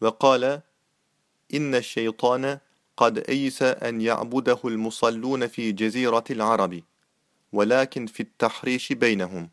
وقال إن الشيطان قد أيس أن يعبده المصلون في جزيرة العرب ولكن في التحريش بينهم.